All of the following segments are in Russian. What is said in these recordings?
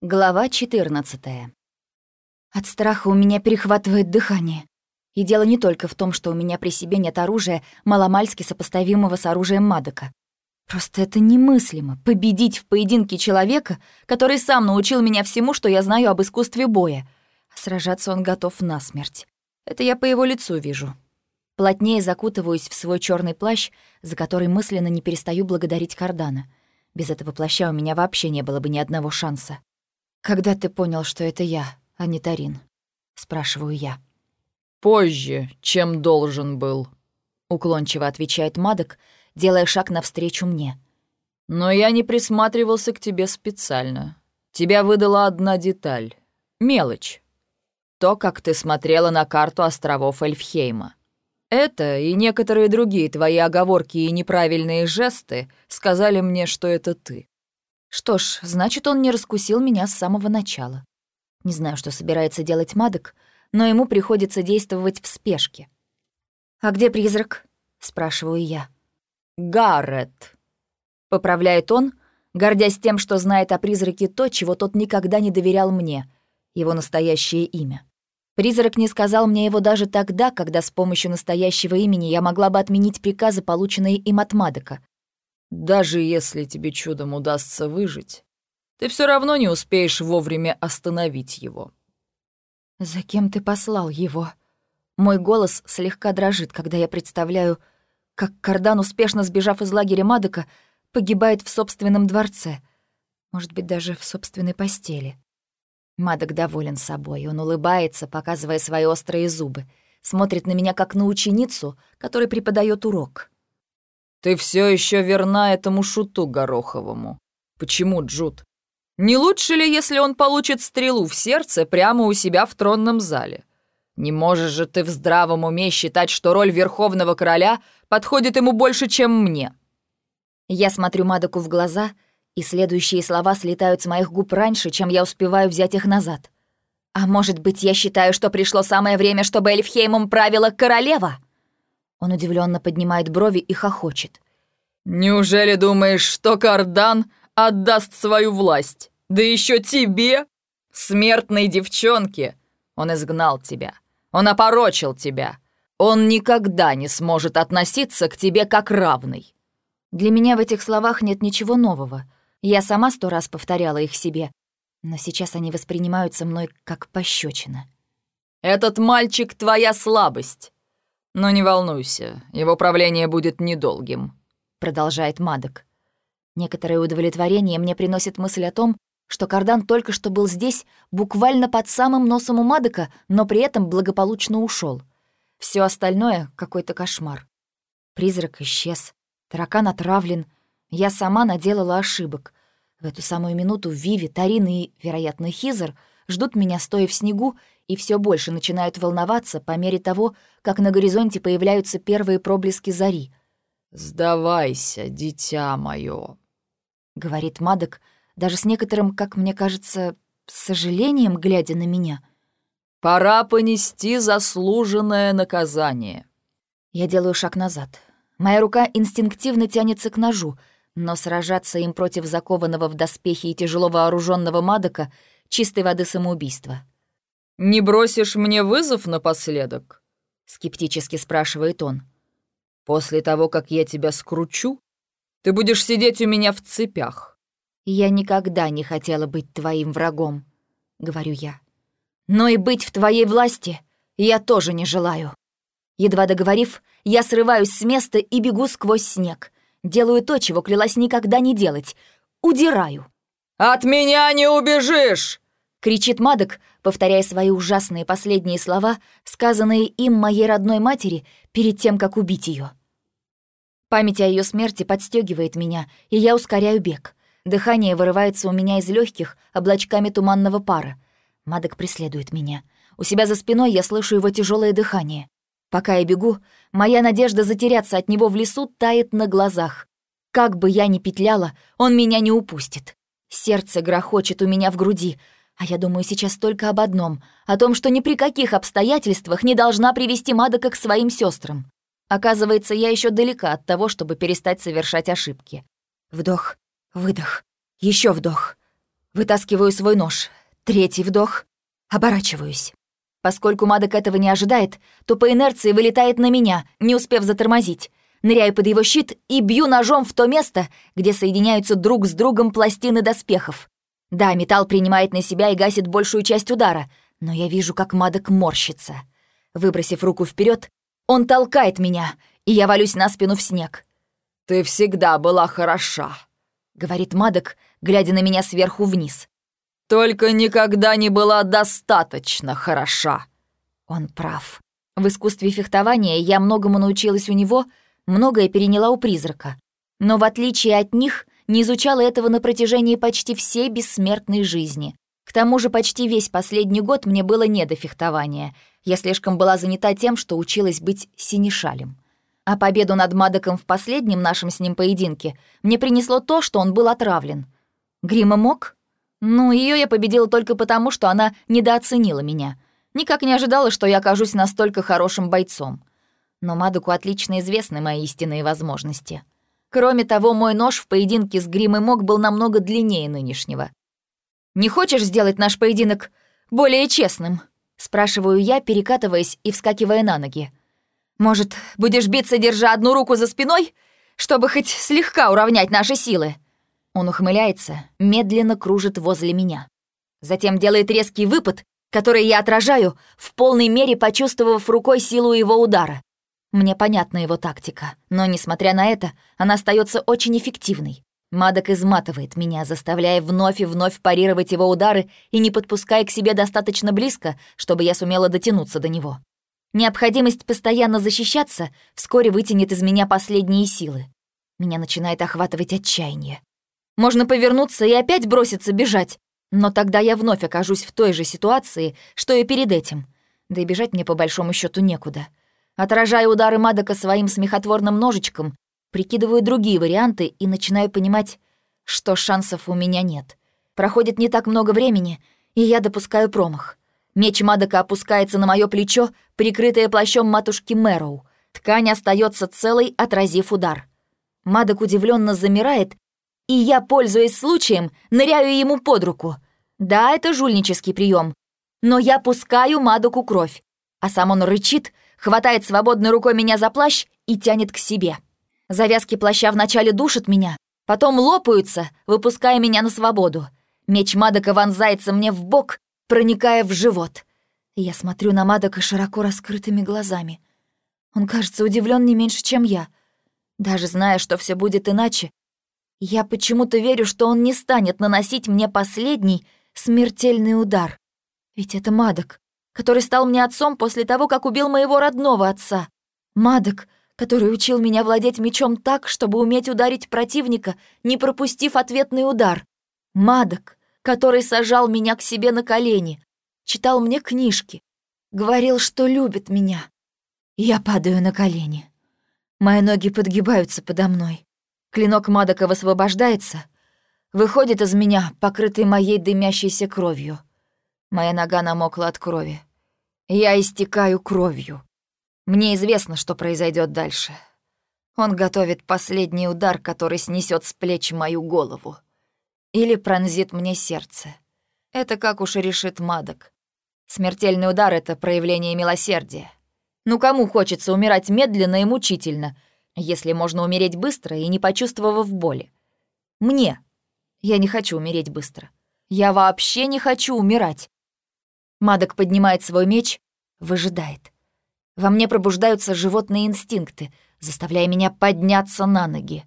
Глава 14. От страха у меня перехватывает дыхание. И дело не только в том, что у меня при себе нет оружия, маломальски сопоставимого с оружием Мадока. Просто это немыслимо — победить в поединке человека, который сам научил меня всему, что я знаю об искусстве боя. А сражаться он готов насмерть. Это я по его лицу вижу. Плотнее закутываюсь в свой черный плащ, за который мысленно не перестаю благодарить Кардана. Без этого плаща у меня вообще не было бы ни одного шанса. «Когда ты понял, что это я, а не Тарин?» — спрашиваю я. «Позже, чем должен был», — уклончиво отвечает Мадок, делая шаг навстречу мне. «Но я не присматривался к тебе специально. Тебя выдала одна деталь. Мелочь. То, как ты смотрела на карту островов Эльфхейма. Это и некоторые другие твои оговорки и неправильные жесты сказали мне, что это ты. Что ж, значит, он не раскусил меня с самого начала. Не знаю, что собирается делать Мадок, но ему приходится действовать в спешке. «А где призрак?» — спрашиваю я. «Гаррет», — поправляет он, гордясь тем, что знает о призраке то, чего тот никогда не доверял мне, его настоящее имя. Призрак не сказал мне его даже тогда, когда с помощью настоящего имени я могла бы отменить приказы, полученные им от Мадока. Даже если тебе чудом удастся выжить, ты все равно не успеешь вовремя остановить его. «За кем ты послал его?» Мой голос слегка дрожит, когда я представляю, как Кардан, успешно сбежав из лагеря Мадока, погибает в собственном дворце. Может быть, даже в собственной постели. Мадок доволен собой. Он улыбается, показывая свои острые зубы. Смотрит на меня, как на ученицу, которой преподает урок. Ты все еще верна этому шуту Гороховому. Почему, Джуд? Не лучше ли, если он получит стрелу в сердце прямо у себя в тронном зале? Не можешь же ты в здравом уме считать, что роль Верховного Короля подходит ему больше, чем мне?» Я смотрю Мадоку в глаза, и следующие слова слетают с моих губ раньше, чем я успеваю взять их назад. «А может быть, я считаю, что пришло самое время, чтобы Эльфхеймом правила королева?» Он удивленно поднимает брови и хохочет. «Неужели думаешь, что Кардан отдаст свою власть? Да еще тебе, смертной девчонке! Он изгнал тебя, он опорочил тебя. Он никогда не сможет относиться к тебе как равный». Для меня в этих словах нет ничего нового. Я сама сто раз повторяла их себе, но сейчас они воспринимаются мной как пощечина. «Этот мальчик — твоя слабость. «Но не волнуйся, его правление будет недолгим», — продолжает Мадок. Некоторое удовлетворение мне приносит мысль о том, что Кардан только что был здесь, буквально под самым носом у Мадока, но при этом благополучно ушел. Все остальное — какой-то кошмар. Призрак исчез, таракан отравлен, я сама наделала ошибок. В эту самую минуту Виви, Тарин и, вероятно, Хизер ждут меня, стоя в снегу, и все больше начинают волноваться по мере того, как на горизонте появляются первые проблески зари. «Сдавайся, дитя мое, говорит Мадок, даже с некоторым, как мне кажется, сожалением, глядя на меня. «Пора понести заслуженное наказание». Я делаю шаг назад. Моя рука инстинктивно тянется к ножу, но сражаться им против закованного в доспехи и тяжело вооруженного Мадока — чистой воды самоубийство. «Не бросишь мне вызов напоследок?» — скептически спрашивает он. «После того, как я тебя скручу, ты будешь сидеть у меня в цепях». «Я никогда не хотела быть твоим врагом», — говорю я. «Но и быть в твоей власти я тоже не желаю». Едва договорив, я срываюсь с места и бегу сквозь снег. Делаю то, чего клялась никогда не делать. Удираю. «От меня не убежишь!» — кричит Мадок, повторяя свои ужасные последние слова, сказанные им моей родной матери перед тем, как убить ее. Память о ее смерти подстегивает меня, и я ускоряю бег. Дыхание вырывается у меня из легких облачками туманного пара. Мадок преследует меня. У себя за спиной я слышу его тяжелое дыхание. Пока я бегу, моя надежда затеряться от него в лесу тает на глазах. Как бы я ни петляла, он меня не упустит. Сердце грохочет у меня в груди — а я думаю сейчас только об одном, о том, что ни при каких обстоятельствах не должна привести Мадока к своим сестрам. Оказывается, я еще далека от того, чтобы перестать совершать ошибки. Вдох, выдох, еще вдох. Вытаскиваю свой нож. Третий вдох. Оборачиваюсь. Поскольку Мадок этого не ожидает, то по инерции вылетает на меня, не успев затормозить. Ныряю под его щит и бью ножом в то место, где соединяются друг с другом пластины доспехов. Да, металл принимает на себя и гасит большую часть удара, но я вижу, как Мадок морщится. Выбросив руку вперед, он толкает меня, и я валюсь на спину в снег. «Ты всегда была хороша», — говорит Мадок, глядя на меня сверху вниз. «Только никогда не была достаточно хороша». Он прав. В искусстве фехтования я многому научилась у него, многое переняла у призрака. Но в отличие от них, не изучала этого на протяжении почти всей бессмертной жизни. К тому же почти весь последний год мне было не до фехтования. Я слишком была занята тем, что училась быть синешалем. А победу над Мадоком в последнем нашем с ним поединке мне принесло то, что он был отравлен. Грима мог? Ну, ее я победила только потому, что она недооценила меня. Никак не ожидала, что я окажусь настолько хорошим бойцом. Но Мадоку отлично известны мои истинные возможности. Кроме того, мой нож в поединке с Гримой Мок был намного длиннее нынешнего. «Не хочешь сделать наш поединок более честным?» — спрашиваю я, перекатываясь и вскакивая на ноги. Может, будешь биться, держа одну руку за спиной, чтобы хоть слегка уравнять наши силы?» Он ухмыляется, медленно кружит возле меня. Затем делает резкий выпад, который я отражаю, в полной мере почувствовав рукой силу его удара. Мне понятна его тактика, но, несмотря на это, она остается очень эффективной. Мадок изматывает меня, заставляя вновь и вновь парировать его удары и не подпуская к себе достаточно близко, чтобы я сумела дотянуться до него. Необходимость постоянно защищаться вскоре вытянет из меня последние силы. Меня начинает охватывать отчаяние. Можно повернуться и опять броситься бежать, но тогда я вновь окажусь в той же ситуации, что и перед этим. Да и бежать мне по большому счету некуда. Отражая удары Мадока своим смехотворным ножичком, прикидываю другие варианты и начинаю понимать, что шансов у меня нет. Проходит не так много времени, и я допускаю промах. Меч Мадока опускается на мое плечо, прикрытое плащом матушки Мэроу. Ткань остается целой, отразив удар. Мадок удивленно замирает, и я, пользуясь случаем, ныряю ему под руку. Да, это жульнический прием, но я пускаю Мадоку кровь, а сам он рычит, хватает свободной рукой меня за плащ и тянет к себе. Завязки плаща вначале душат меня, потом лопаются, выпуская меня на свободу. Меч Мадока вонзается мне в бок, проникая в живот. Я смотрю на Мадока широко раскрытыми глазами. Он кажется удивлен не меньше, чем я. Даже зная, что все будет иначе, я почему-то верю, что он не станет наносить мне последний смертельный удар. Ведь это Мадок, который стал мне отцом после того, как убил моего родного отца. Мадок, который учил меня владеть мечом так, чтобы уметь ударить противника, не пропустив ответный удар. Мадок, который сажал меня к себе на колени, читал мне книжки, говорил, что любит меня. Я падаю на колени. Мои ноги подгибаются подо мной. Клинок Мадока высвобождается, выходит из меня, покрытый моей дымящейся кровью. Моя нога намокла от крови. Я истекаю кровью. Мне известно, что произойдет дальше. Он готовит последний удар, который снесет с плеч мою голову. Или пронзит мне сердце. Это как уж и решит Мадок. Смертельный удар — это проявление милосердия. Ну кому хочется умирать медленно и мучительно, если можно умереть быстро и не почувствовав боли? Мне. Я не хочу умереть быстро. Я вообще не хочу умирать. Мадок поднимает свой меч, выжидает. Во мне пробуждаются животные инстинкты, заставляя меня подняться на ноги.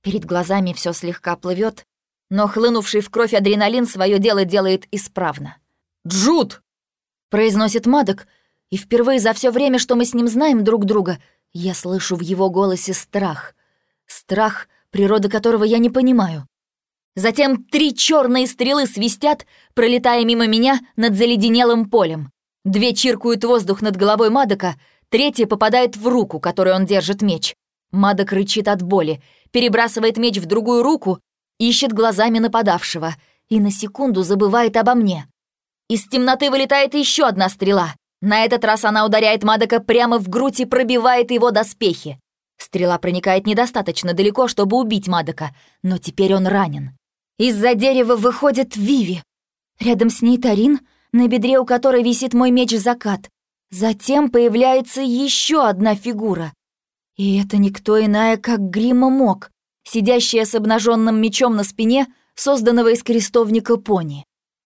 Перед глазами все слегка плывет, но хлынувший в кровь адреналин свое дело делает исправно. «Джуд!» — произносит Мадок, и впервые за все время, что мы с ним знаем друг друга, я слышу в его голосе страх. Страх, природы которого я не понимаю. Затем три черные стрелы свистят, пролетая мимо меня над заледенелым полем. Две чиркают воздух над головой Мадока, третья попадает в руку, которой он держит меч. Мадок рычит от боли, перебрасывает меч в другую руку ищет глазами нападавшего и на секунду забывает обо мне. Из темноты вылетает еще одна стрела. На этот раз она ударяет Мадока прямо в грудь и пробивает его доспехи. Стрела проникает недостаточно далеко, чтобы убить Мадока, но теперь он ранен. Из-за дерева выходит Виви. Рядом с ней Тарин, на бедре у которой висит мой меч закат. Затем появляется еще одна фигура. И это никто иная, как Грима Мок, сидящая с обнаженным мечом на спине, созданного из крестовника пони.